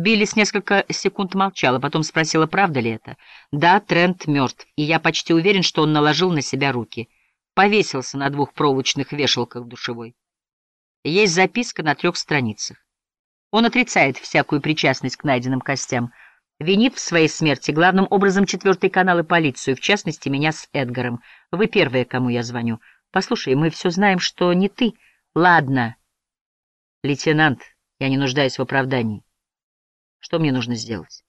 Биллис несколько секунд молчала, потом спросила, правда ли это. Да, Трент мертв, и я почти уверен, что он наложил на себя руки. Повесился на двух проволочных вешалках душевой. Есть записка на трех страницах. Он отрицает всякую причастность к найденным костям, винит в своей смерти главным образом четвертый канал и полицию, в частности, меня с Эдгаром. Вы первые, кому я звоню. Послушай, мы все знаем, что не ты. Ладно. Лейтенант, я не нуждаюсь в оправдании. Что мне нужно сделать?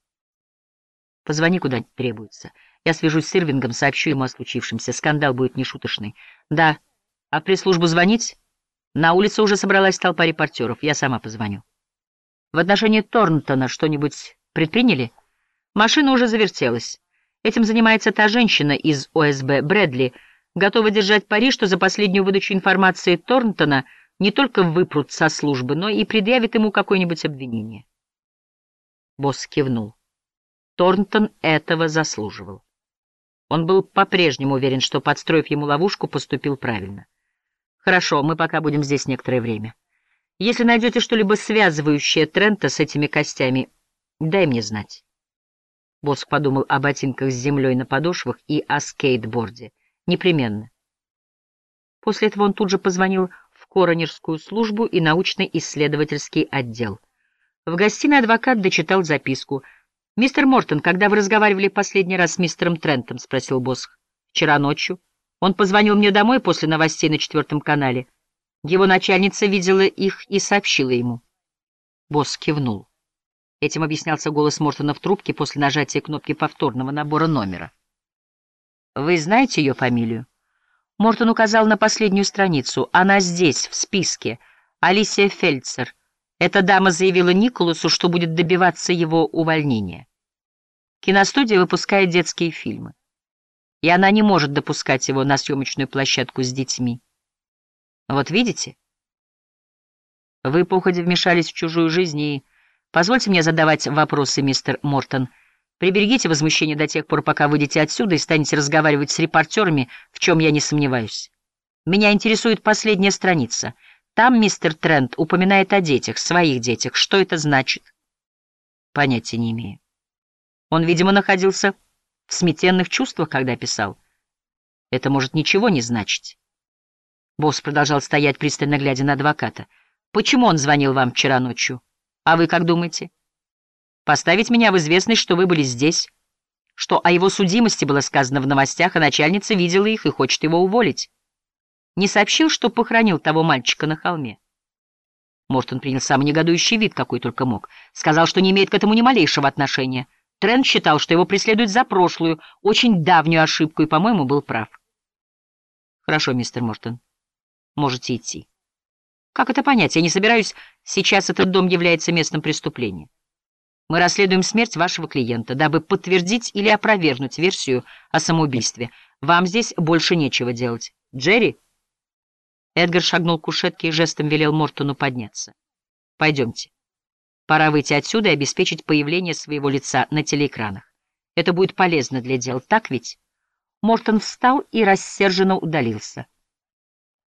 Позвони куда требуется. Я свяжусь с Ирвингом, сообщу ему о случившемся. Скандал будет нешуточный. Да. А при службу звонить? На улице уже собралась толпа репортеров. Я сама позвоню. В отношении Торнтона что-нибудь предприняли? Машина уже завертелась. Этим занимается та женщина из ОСБ, Брэдли, готова держать пари, что за последнюю выдачу информации Торнтона не только выпрут со службы, но и предъявит ему какое-нибудь обвинение. Босс кивнул. Торнтон этого заслуживал. Он был по-прежнему уверен, что, подстроив ему ловушку, поступил правильно. «Хорошо, мы пока будем здесь некоторое время. Если найдете что-либо связывающее Трента с этими костями, дай мне знать». Босс подумал о ботинках с землей на подошвах и о скейтборде. Непременно. После этого он тут же позвонил в коронерскую службу и научно-исследовательский отдел. В гостиной адвокат дочитал записку. «Мистер Мортон, когда вы разговаривали последний раз с мистером Трентом?» — спросил босс. «Вчера ночью. Он позвонил мне домой после новостей на четвертом канале. Его начальница видела их и сообщила ему». Босс кивнул. Этим объяснялся голос Мортона в трубке после нажатия кнопки повторного набора номера. «Вы знаете ее фамилию?» Мортон указал на последнюю страницу. «Она здесь, в списке. Алисия Фельдсер». Эта дама заявила Николасу, что будет добиваться его увольнения. Киностудия выпускает детские фильмы, и она не может допускать его на съемочную площадку с детьми. Вот видите? Вы по уходе вмешались в чужую жизнь, и позвольте мне задавать вопросы, мистер Мортон. Приберегите возмущение до тех пор, пока выйдете отсюда и станете разговаривать с репортерами, в чем я не сомневаюсь. Меня интересует последняя страница — там мистер Трент упоминает о детях, своих детях. Что это значит? Понятия не имею. Он, видимо, находился в сметенных чувствах, когда писал. Это может ничего не значить. Босс продолжал стоять, пристально глядя на адвоката. Почему он звонил вам вчера ночью? А вы как думаете? Поставить меня в известность, что вы были здесь, что о его судимости было сказано в новостях, а начальница видела их и хочет его уволить не сообщил, что похоронил того мальчика на холме. Мортон принял самый негодующий вид, какой только мог. Сказал, что не имеет к этому ни малейшего отношения. Трент считал, что его преследуют за прошлую, очень давнюю ошибку, и, по-моему, был прав. Хорошо, мистер Мортон, можете идти. Как это понять? Я не собираюсь. Сейчас этот дом является местом преступления. Мы расследуем смерть вашего клиента, дабы подтвердить или опровергнуть версию о самоубийстве. Вам здесь больше нечего делать. Джерри? Эдгар шагнул к кушетке и жестом велел Мортону подняться. «Пойдемте. Пора выйти отсюда и обеспечить появление своего лица на телеэкранах. Это будет полезно для дел, так ведь?» Мортон встал и рассерженно удалился.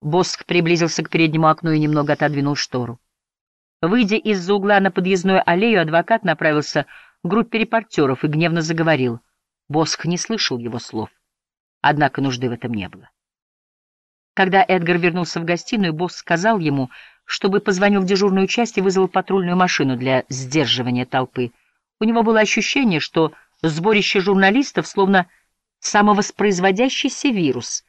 Боск приблизился к переднему окну и немного отодвинул штору. Выйдя из-за угла на подъездную аллею, адвокат направился к группе репортеров и гневно заговорил. Боск не слышал его слов, однако нужды в этом не было. Когда Эдгар вернулся в гостиную, босс сказал ему, чтобы позвонил в дежурную часть и вызвал патрульную машину для сдерживания толпы. У него было ощущение, что сборище журналистов словно самовоспроизводящийся вирус,